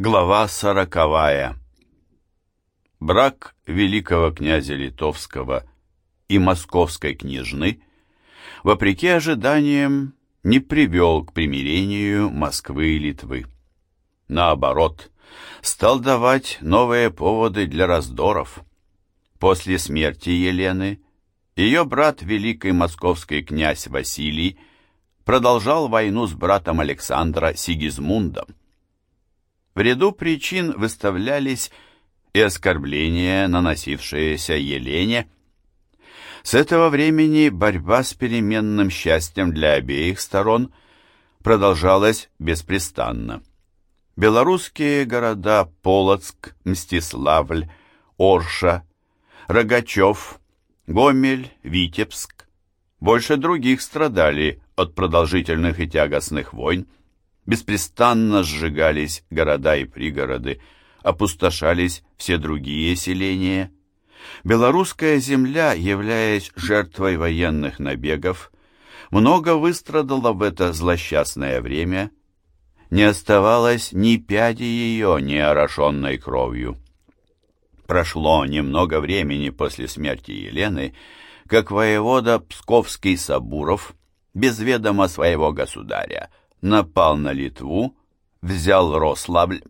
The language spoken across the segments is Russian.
Глава сороковая. Брак великого князя Литовского и московской княжны, вопреки ожиданиям, не привел к примирению Москвы и Литвы. Наоборот, стал давать новые поводы для раздоров. После смерти Елены ее брат, великий московский князь Василий, продолжал войну с братом Александра Сигизмундом. В ряду причин выставлялись и оскорбления, наносившиеся Елене. С этого времени борьба с переменным счастьем для обеих сторон продолжалась беспрестанно. Белорусские города Полоцк, Мстиславль, Орша, Рогачев, Гомель, Витебск больше других страдали от продолжительных и тягостных войн беспрестанно сжигались города и пригороды, опустошались все другие селения. Белорусская земля, являясь жертвой военных набегов, много выстрадала в это злосчастное время, не оставалось ни пяди ее, не орошенной кровью. Прошло немного времени после смерти Елены, как воевода Псковский Сабуров, без ведома своего государя, напал на Литву, взял Рославль,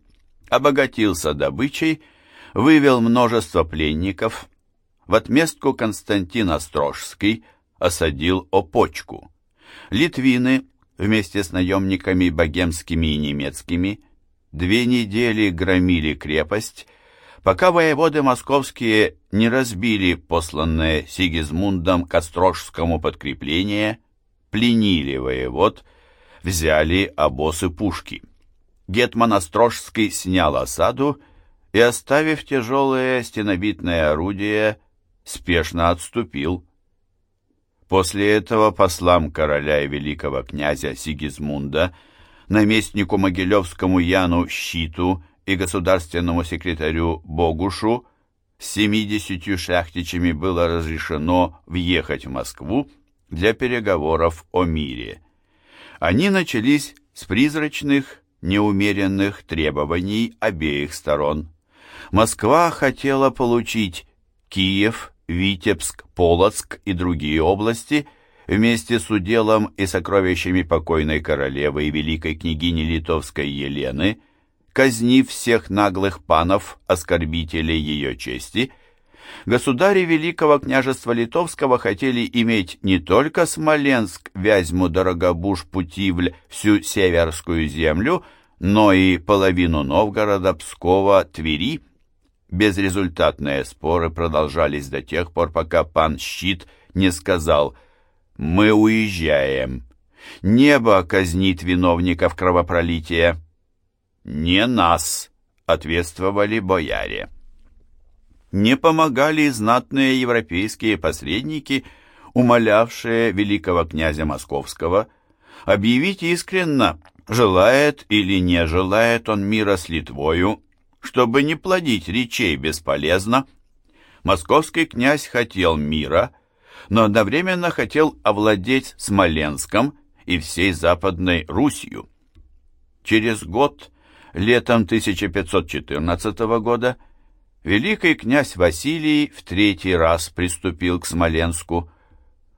обогатился добычей, вывел множество пленников. В отместку Константин Острожский осадил Опочку. Литвины вместе с наемниками богемскими и немецкими две недели громили крепость, пока воеводы московские не разбили посланное Сигизмундом к Острожскому подкрепление, пленили воевод, взяли обоз и пушки. Гетман Острожский снял осаду и, оставив тяжелое стенобитное орудие, спешно отступил. После этого послам короля и великого князя Сигизмунда, наместнику Могилевскому Яну Щиту и государственному секретарю Богушу с семидесятью шляхтичами было разрешено въехать в Москву для переговоров о мире. Они начались с призрачных, неумеренных требований обеих сторон. Москва хотела получить Киев, Витебск, Полоцк и другие области вместе с уделом и сокровищами покойной королевы и великой княгини Литовской Елены, казнив всех наглых панов, оскорбителей ее чести – Государи Великого княжества Литовского хотели иметь не только Смоленск, Вязьму, Дорогобуж, Путивль, всю Северскую землю, но и половину Новгорода, Пскова, Твери. Безрезультатные споры продолжались до тех пор, пока пан Щит не сказал «Мы уезжаем». Небо казнит виновников кровопролития. «Не нас», — ответствовали бояре не помогали знатные европейские посредники, умолявшие великого князя Московского объявить искренно, желает или не желает он мира с Литвою, чтобы не плодить речей бесполезно. Московский князь хотел мира, но одновременно хотел овладеть Смоленском и всей Западной Русью. Через год, летом 1514 года, великий князь Василий в третий раз приступил к Смоленску.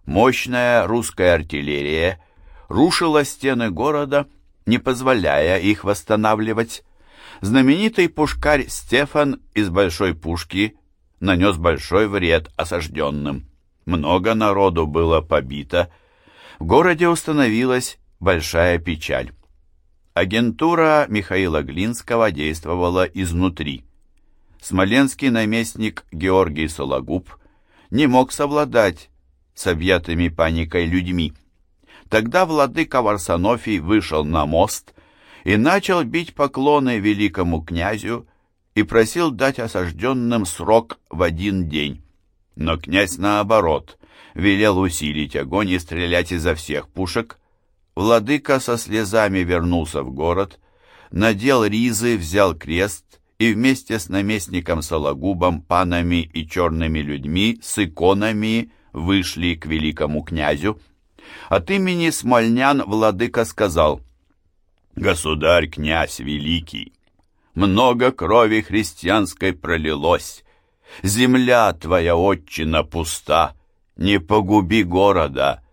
Мощная русская артиллерия рушила стены города, не позволяя их восстанавливать. Знаменитый пушкарь Стефан из большой пушки нанес большой вред осажденным. Много народу было побито. В городе установилась большая печаль. Агентура Михаила Глинского действовала изнутри смоленский наместник Георгий Сологуб не мог совладать с объятыми паникой людьми. Тогда владыка Варсонофий вышел на мост и начал бить поклоны великому князю и просил дать осажденным срок в один день. Но князь, наоборот, велел усилить огонь и стрелять изо всех пушек. Владыка со слезами вернулся в город, надел ризы, взял крест и вместе с наместником Сологубом, панами и черными людьми с иконами вышли к великому князю. От имени смольнян владыка сказал, «Государь, князь великий, много крови христианской пролилось. Земля твоя отчина пуста, не погуби города,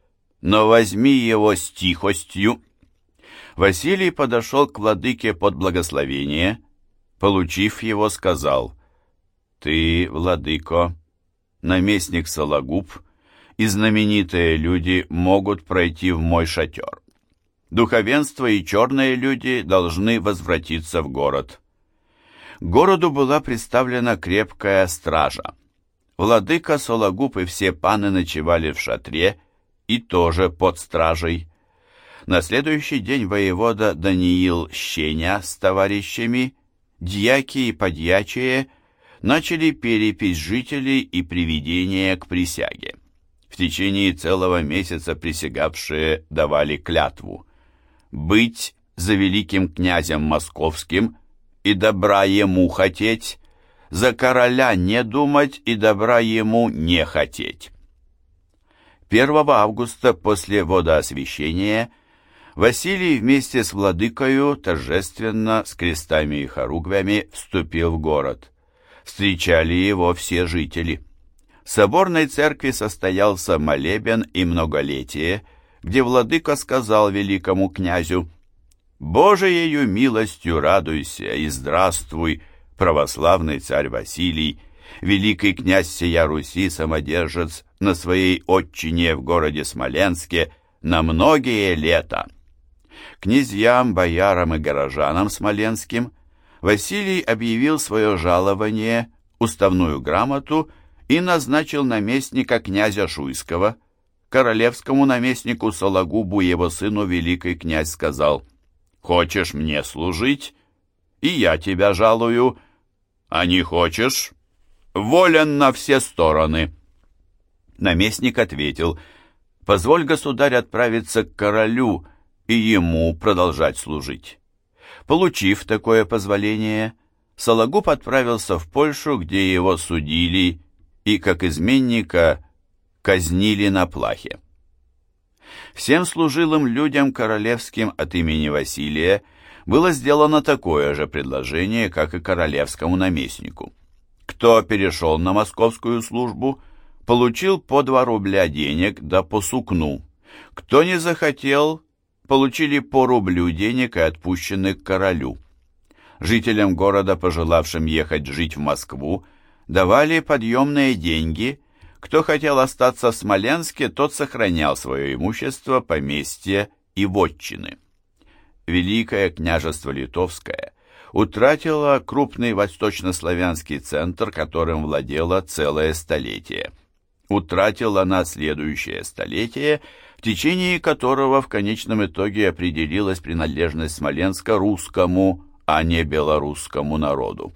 но возьми его с тихостью». Василий подошел к владыке под благословение, получив его, сказал, «Ты, владыко, наместник Сологуб, и знаменитые люди могут пройти в мой шатер. Духовенство и черные люди должны возвратиться в город». Городу была представлена крепкая стража. Владыка Сологуб и все паны ночевали в шатре и тоже под стражей. На следующий день воевода Даниил Щеня с товарищами, дьяки и подьячие, начали перепись жителей и приведение к присяге. В течение целого месяца присягавшие давали клятву «быть за великим князем московским и добра ему хотеть, за короля не думать и добра ему не хотеть». 1 августа после водоосвящения Василий вместе с владыкою торжественно с крестами и хоругвями вступил в город. Встречали его все жители. В соборной церкви состоялся молебен и многолетие, где владыка сказал великому князю «Божиею милостью радуйся и здравствуй, православный царь Василий, великий князь сия Руси, самодержец на своей отчине в городе Смоленске на многие лета». Князьям, боярам и горожанам смоленским Василий объявил свое жалование, уставную грамоту и назначил наместника князя Шуйского. Королевскому наместнику Сологубу его сыну великий князь сказал, «Хочешь мне служить? И я тебя жалую, а не хочешь? Волен на все стороны». Наместник ответил, «Позволь, государь, отправиться к королю и ему продолжать служить». Получив такое позволение, Сологуб отправился в Польшу, где его судили и, как изменника, казнили на плахе. Всем служилым людям королевским от имени Василия было сделано такое же предложение, как и королевскому наместнику. Кто перешел на московскую службу, получил по два рубля денег да по сукну. Кто не захотел, получили по рублю денег и отпущены к королю. Жителям города, пожелавшим ехать жить в Москву, давали подъемные деньги. Кто хотел остаться в Смоленске, тот сохранял свое имущество, поместье и вотчины. Великое княжество Литовское утратило крупный восточнославянский центр, которым владело целое столетие. Утратило на следующее столетие – в течение которого в конечном итоге определилась принадлежность Смоленска русскому, а не белорусскому народу.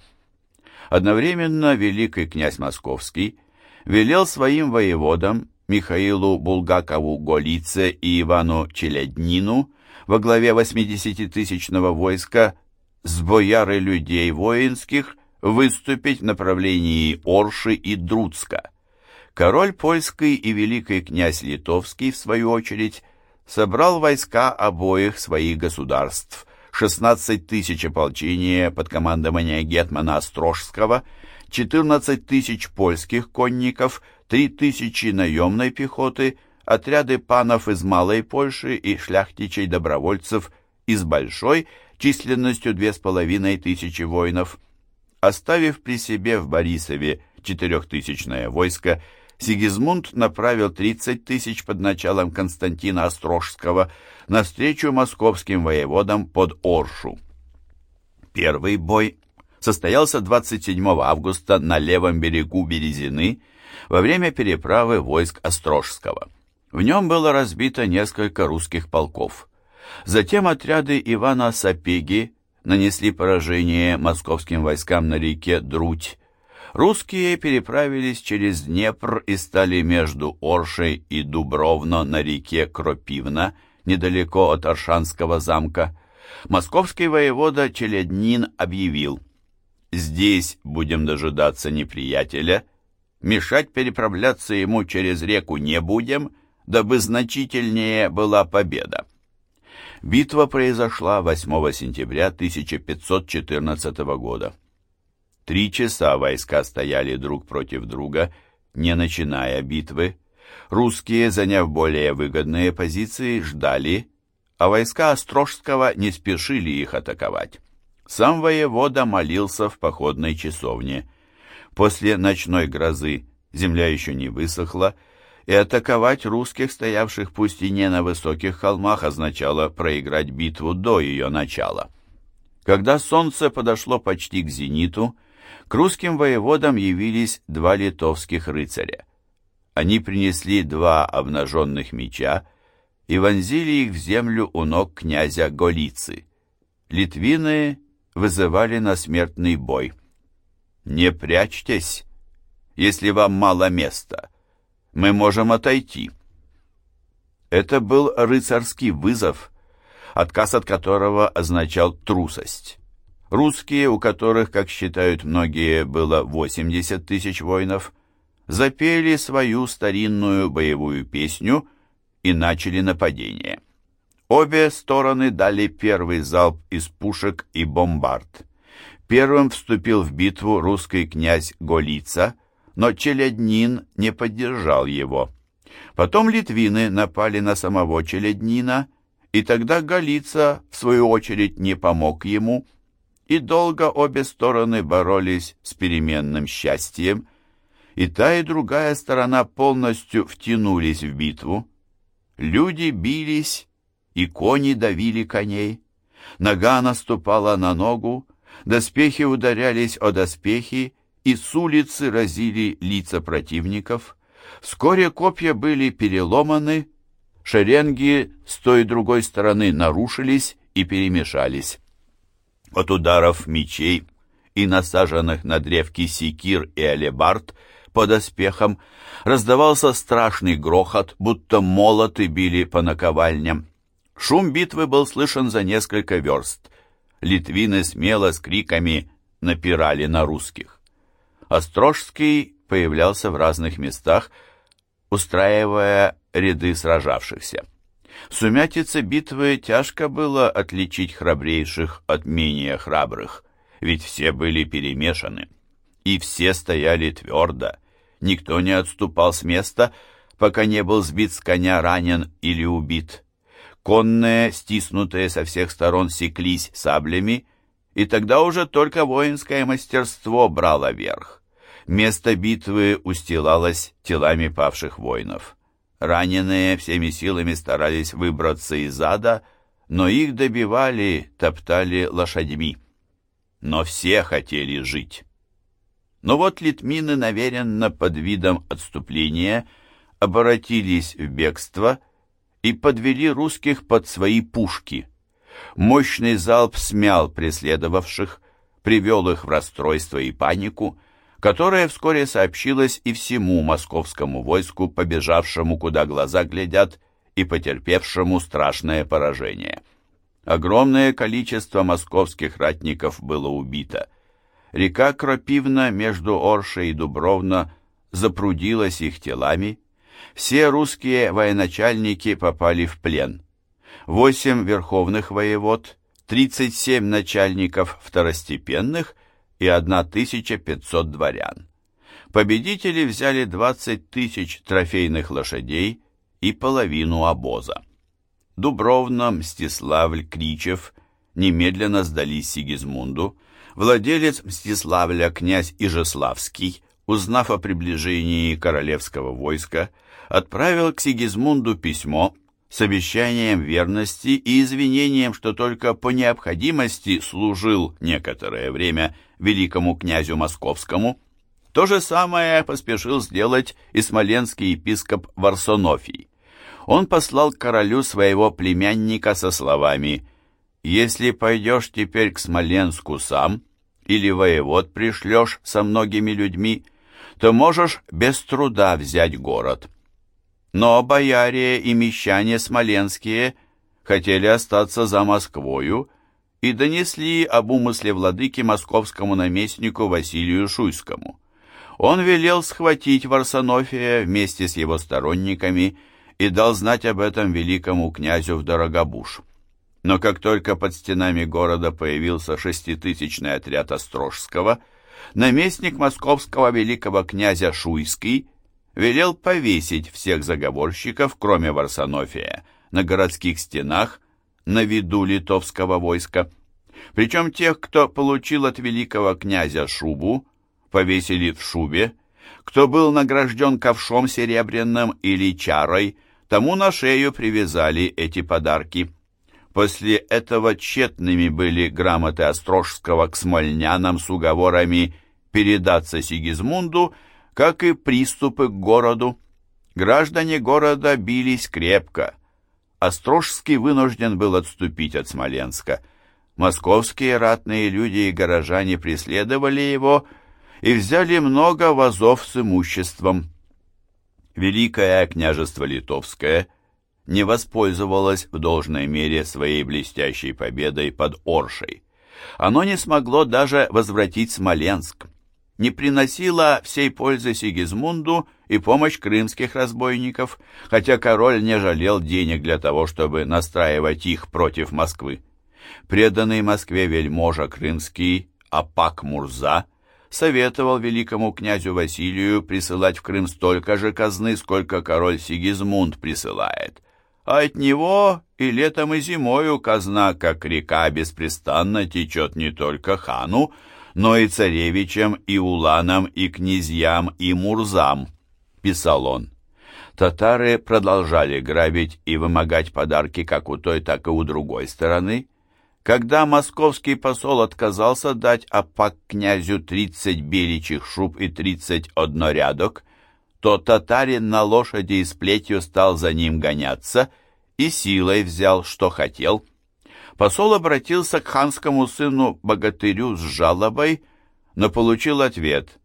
Одновременно великий князь Московский велел своим воеводам Михаилу Булгакову Голице и Ивану Челяднину во главе 80-тысячного войска с бояры людей воинских выступить в направлении Орши и Друцка. Король польский и великий князь литовский, в свою очередь, собрал войска обоих своих государств, 16 тысяч ополчения под командованием Гетмана Острожского, 14 тысяч польских конников, 3 тысячи наемной пехоты, отряды панов из Малой Польши и шляхтичей-добровольцев из Большой численностью две с половиной тысячи воинов. Оставив при себе в Борисове четырехтысячное войско, Сигизмунд направил 30 тысяч под началом Константина Острожского навстречу московским воеводам под Оршу. Первый бой состоялся 27 августа на левом берегу Березины во время переправы войск Острожского. В нем было разбито несколько русских полков. Затем отряды Ивана Сапеги нанесли поражение московским войскам на реке Друдь, Русские переправились через Днепр и стали между Оршей и Дубровно на реке Кропивна, недалеко от Аршанского замка. Московский воевода Челяднин объявил, «Здесь будем дожидаться неприятеля, мешать переправляться ему через реку не будем, дабы значительнее была победа». Битва произошла 8 сентября 1514 года. Три часа войска стояли друг против друга, не начиная битвы. Русские, заняв более выгодные позиции, ждали, а войска Острожского не спешили их атаковать. Сам воевода молился в походной часовне. После ночной грозы земля еще не высохла, и атаковать русских, стоявших пусть и не на высоких холмах, означало проиграть битву до ее начала. Когда солнце подошло почти к зениту, к русским воеводам явились два литовских рыцаря. Они принесли два обнаженных меча и вонзили их в землю у ног князя Голицы. Литвины вызывали на смертный бой. «Не прячьтесь, если вам мало места», мы можем отойти». Это был рыцарский вызов, отказ от которого означал трусость. Русские, у которых, как считают многие, было 80 тысяч воинов, запели свою старинную боевую песню и начали нападение. Обе стороны дали первый залп из пушек и бомбард. Первым вступил в битву русский князь Голица, но Челяднин не поддержал его. Потом литвины напали на самого Челяднина, и тогда Галица, в свою очередь, не помог ему, и долго обе стороны боролись с переменным счастьем, и та и другая сторона полностью втянулись в битву. Люди бились, и кони давили коней, нога наступала на ногу, доспехи ударялись о доспехи, и с улицы разили лица противников. Вскоре копья были переломаны, шеренги с той и другой стороны нарушились и перемешались. От ударов мечей и насаженных на древки секир и алебард под оспехом раздавался страшный грохот, будто молоты били по наковальням. Шум битвы был слышен за несколько верст. Литвины смело с криками напирали на русских. Острожский появлялся в разных местах, устраивая ряды сражавшихся. В сумятице битвы тяжко было отличить храбрейших от менее храбрых, ведь все были перемешаны. И все стояли твердо, никто не отступал с места, пока не был сбит с коня ранен или убит. Конные, стиснутые со всех сторон, секлись саблями, и тогда уже только воинское мастерство брало верх. Место битвы устилалось телами павших воинов. Раненые всеми силами старались выбраться из ада, но их добивали, топтали лошадьми. Но все хотели жить. Но вот литмины, наверенно, под видом отступления, обратились в бегство и подвели русских под свои пушки. Мощный залп смял преследовавших, привел их в расстройство и панику, которое вскоре сообщилось и всему московскому войску, побежавшему, куда глаза глядят, и потерпевшему страшное поражение. Огромное количество московских ратников было убито. Река Кропивна между Оршей и Дубровно запрудилась их телами. Все русские военачальники попали в плен. Восемь верховных воевод, 37 начальников второстепенных и 1500 дворян. Победители взяли 20 тысяч трофейных лошадей и половину обоза. Дубровна, Мстиславль, Кричев немедленно сдались Сигизмунду. Владелец Мстиславля, князь Ижеславский, узнав о приближении королевского войска, отправил к Сигизмунду письмо с обещанием верности и извинением, что только по необходимости служил некоторое время великому князю московскому. То же самое поспешил сделать и смоленский епископ Варсонофий. Он послал королю своего племянника со словами «Если пойдешь теперь к Смоленску сам, или воевод пришлешь со многими людьми, то можешь без труда взять город». Но бояре и мещане смоленские хотели остаться за Москвою и донесли об умысле владыки московскому наместнику Василию Шуйскому. Он велел схватить Варсонофия вместе с его сторонниками и дал знать об этом великому князю в Дорогобуж. Но как только под стенами города появился шеститысячный отряд Острожского, наместник московского великого князя Шуйский велел повесить всех заговорщиков, кроме Варсонофия, на городских стенах на виду литовского войска. Причем тех, кто получил от великого князя шубу, повесили в шубе, кто был награжден ковшом серебряным или чарой, тому на шею привязали эти подарки. После этого тщетными были грамоты Острожского к смольнянам с уговорами передаться Сигизмунду, как и приступы к городу. Граждане города бились крепко. Острожский вынужден был отступить от Смоленска. Московские ратные люди и горожане преследовали его и взяли много вазов с имуществом. Великое княжество Литовское не воспользовалось в должной мере своей блестящей победой под Оршей. Оно не смогло даже возвратить Смоленск, не приносило всей пользы Сигизмунду и помощь крымских разбойников, хотя король не жалел денег для того, чтобы настраивать их против Москвы. Преданный Москве вельможа крымский Апак Мурза советовал великому князю Василию присылать в Крым столько же казны, сколько король Сигизмунд присылает. А от него и летом, и зимою казна, как река, беспрестанно течет не только хану, но и царевичам, и уланам, и князьям, и мурзам, писал он. Татары продолжали грабить и вымогать подарки как у той, так и у другой стороны, когда московский посол отказался дать Апак князю тридцать беличьих шуб и тридцать однорядок, то татарин на лошади и с плетью стал за ним гоняться и силой взял, что хотел. Посол обратился к ханскому сыну-богатырю с жалобой, но получил ответ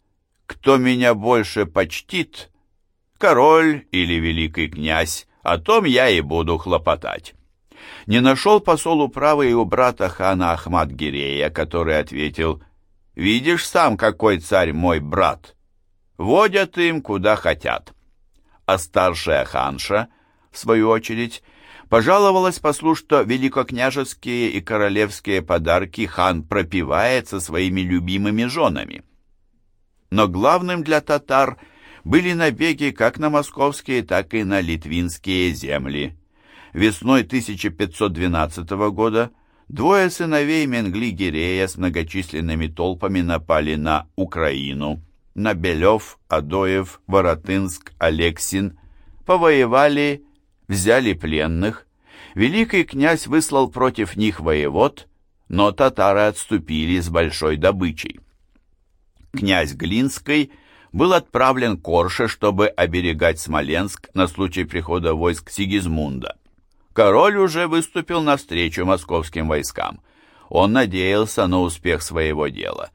«Кто меня больше почтит, король или великий князь, о том я и буду хлопотать». Не нашел посол управы у брата хана Ахмад-Гирея, который ответил, «Видишь сам, какой царь мой брат. Водят им, куда хотят». А старшая ханша, в свою очередь, пожаловалась послу, что великокняжеские и королевские подарки хан пропивает со своими любимыми женами. Но главным для татар были набеги как на московские, так и на литвинские земли. Весной 1512 года двое сыновей Менгли-Гирея с многочисленными толпами напали на Украину, на Белев, Адоев, Воротынск, Алексин, повоевали, взяли пленных. Великий князь выслал против них воевод, но татары отступили с большой добычей. Князь Глинский был отправлен к Орше, чтобы оберегать Смоленск на случай прихода войск Сигизмунда. Король уже выступил навстречу московским войскам. Он надеялся на успех своего дела.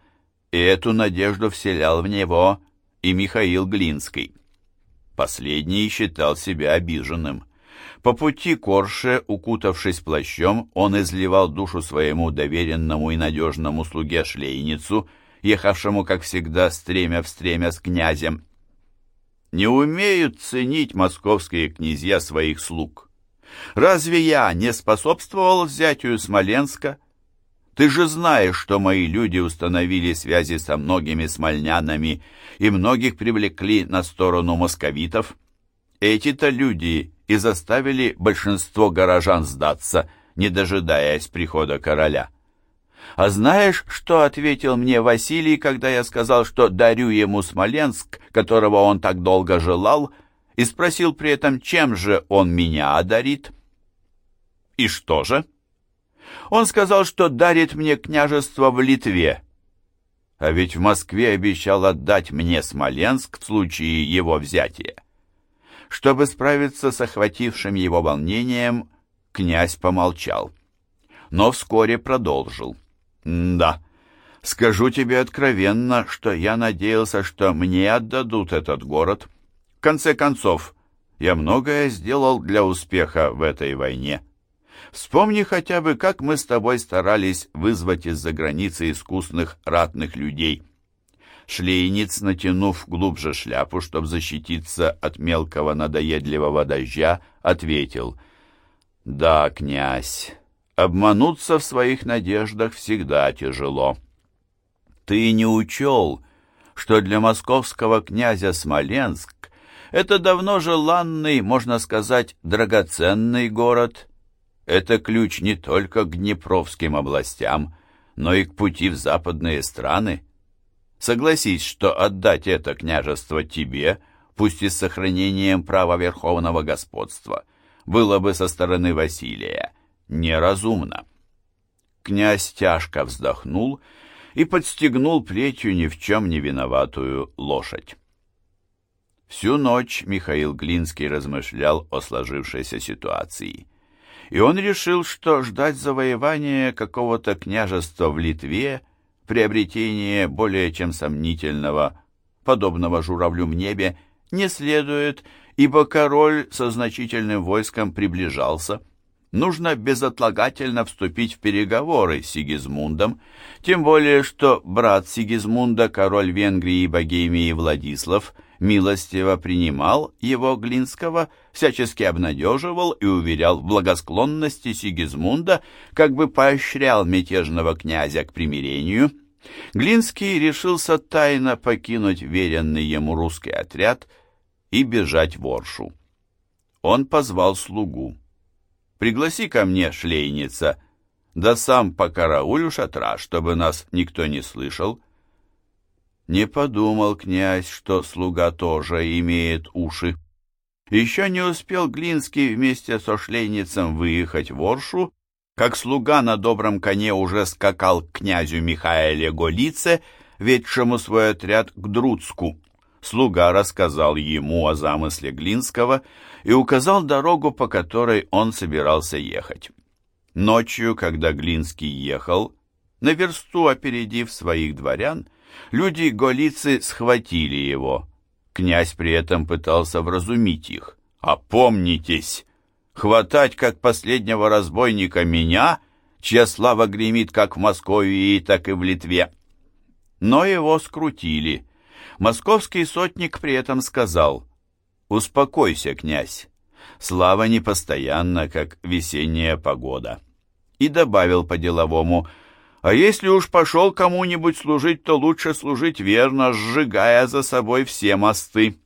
И эту надежду вселял в него и Михаил Глинский. Последний считал себя обиженным. По пути к Орше, укутавшись плащом, он изливал душу своему доверенному и надежному слуге Шлейницу, ехавшему, как всегда, стремя в стремя с князем. Не умеют ценить московские князья своих слуг. Разве я не способствовал взятию Смоленска? Ты же знаешь, что мои люди установили связи со многими смольнянами и многих привлекли на сторону московитов. Эти-то люди и заставили большинство горожан сдаться, не дожидаясь прихода короля. А знаешь, что ответил мне Василий, когда я сказал, что дарю ему Смоленск, которого он так долго желал, и спросил при этом, чем же он меня одарит. И что же? Он сказал, что дарит мне княжество в Литве. А ведь в Москве обещал отдать мне Смоленск в случае его взятия. Чтобы справиться с охватившим его волнением, князь помолчал. Но вскоре продолжил. «Да, скажу тебе откровенно, что я надеялся, что мне отдадут этот город» конце концов, я многое сделал для успеха в этой войне. Вспомни хотя бы, как мы с тобой старались вызвать из-за границы искусных ратных людей. Шлейниц, натянув глубже шляпу, чтобы защититься от мелкого надоедливого дождя, ответил, «Да, князь, Обмануться в своих надеждах всегда тяжело. Ты не учел, что для московского князя Смоленск это давно желанный, можно сказать, драгоценный город. Это ключ не только к Днепровским областям, но и к пути в западные страны. Согласись, что отдать это княжество тебе, пусть и с сохранением права верховного господства, было бы со стороны Василия неразумно. Князь тяжко вздохнул и подстегнул плетью ни в чем не виноватую лошадь. Всю ночь Михаил Глинский размышлял о сложившейся ситуации. И он решил, что ждать завоевания какого-то княжества в Литве, приобретение более чем сомнительного, подобного журавлю в небе, не следует, ибо король со значительным войском приближался – нужно безотлагательно вступить в переговоры с Сигизмундом, тем более что брат Сигизмунда, король Венгрии и Богемии Владислав, милостиво принимал его Глинского, всячески обнадеживал и уверял в благосклонности Сигизмунда, как бы поощрял мятежного князя к примирению. Глинский решился тайно покинуть веренный ему русский отряд и бежать в Оршу. Он позвал слугу. Пригласи ко мне шлейница, да сам покарауль у шатра, чтобы нас никто не слышал». Не подумал князь, что слуга тоже имеет уши. Еще не успел Глинский вместе со шлейницем выехать в Оршу, как слуга на добром коне уже скакал к князю Михаиле Голице, ведшему свой отряд к Друцку. Слуга рассказал ему о замысле Глинского и указал дорогу, по которой он собирался ехать. Ночью, когда Глинский ехал, на версту опередив своих дворян, люди Голицы схватили его. Князь при этом пытался вразумить их. «Опомнитесь! Хватать, как последнего разбойника, меня, чья слава гремит как в Москве, так и в Литве!» Но его скрутили – Московский сотник при этом сказал «Успокойся, князь, слава непостоянна, как весенняя погода». И добавил по-деловому «А если уж пошел кому-нибудь служить, то лучше служить верно, сжигая за собой все мосты».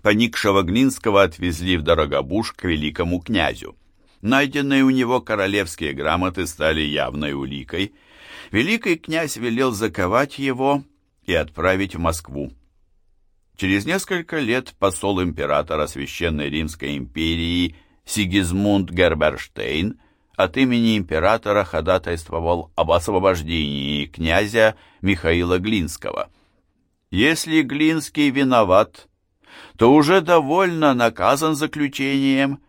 Поникшего Глинского отвезли в Дорогобуж к великому князю. Найденные у него королевские грамоты стали явной уликой. Великий князь велел заковать его и отправить в Москву. Через несколько лет посол императора Священной Римской империи Сигизмунд Герберштейн от имени императора ходатайствовал об освобождении князя Михаила Глинского. Если Глинский виноват, то уже довольно наказан заключением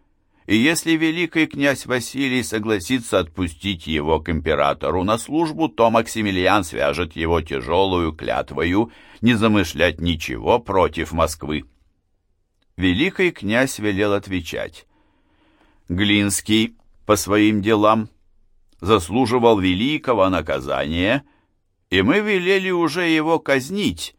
и если великий князь Василий согласится отпустить его к императору на службу, то Максимилиан свяжет его тяжелую клятвою не замышлять ничего против Москвы. Великий князь велел отвечать. Глинский по своим делам заслуживал великого наказания, и мы велели уже его казнить,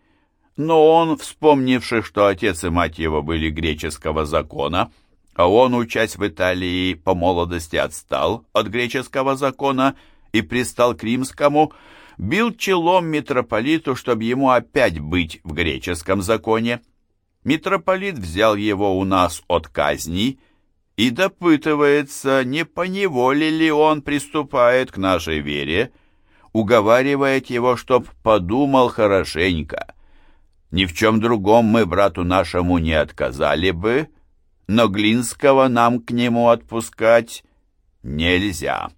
но он, вспомнивший, что отец и мать его были греческого закона, — а он, учась в Италии, по молодости отстал от греческого закона и пристал к римскому, бил челом митрополиту, чтобы ему опять быть в греческом законе. Митрополит взял его у нас от казни и допытывается, не поневоле ли он приступает к нашей вере, уговаривает его, чтоб подумал хорошенько. Ни в чем другом мы брату нашему не отказали бы, но Глинского нам к нему отпускать нельзя.